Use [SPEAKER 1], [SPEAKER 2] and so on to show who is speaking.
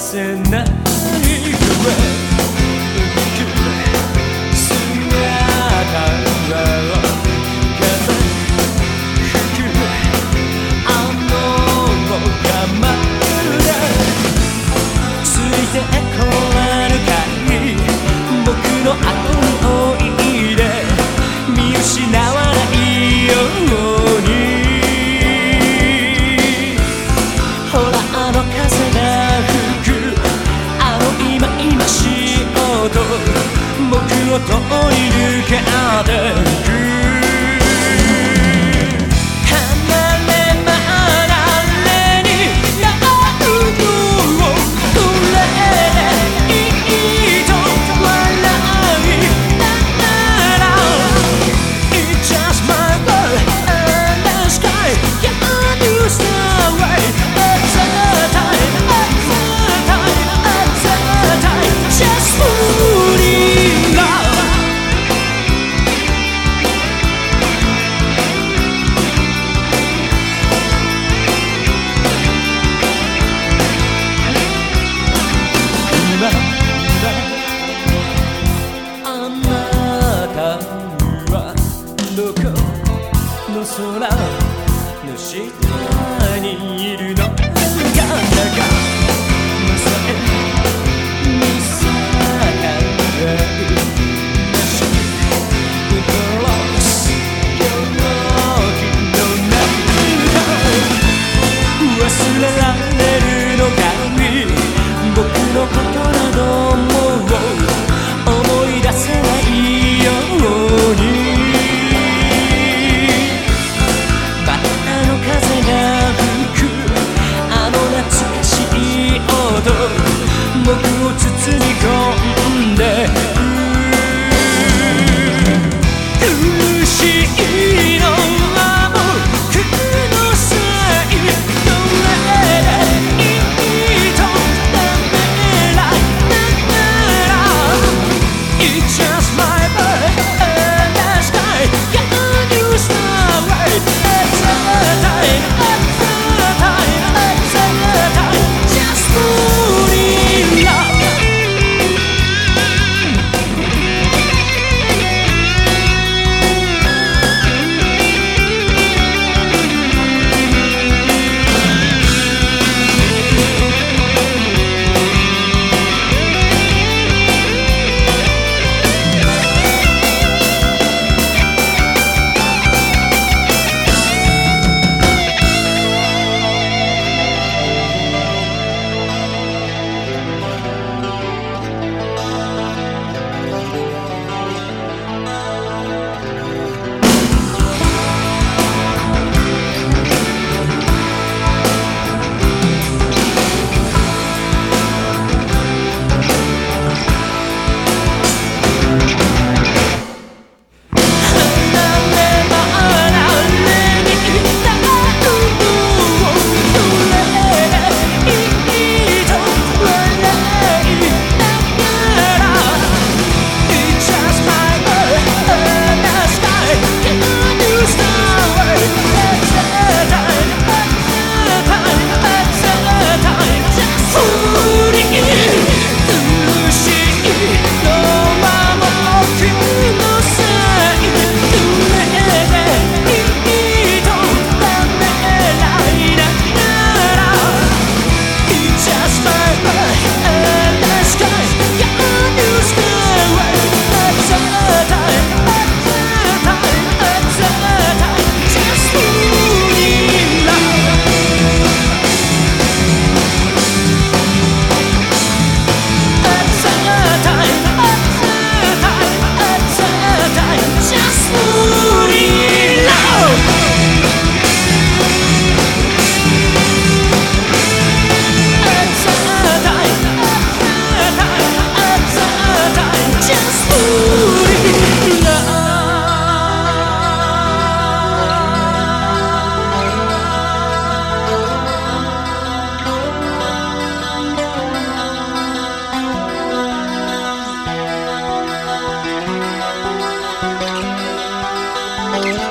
[SPEAKER 1] 離せない 僕を通り抜けてく空の下にいるの？が Thank you.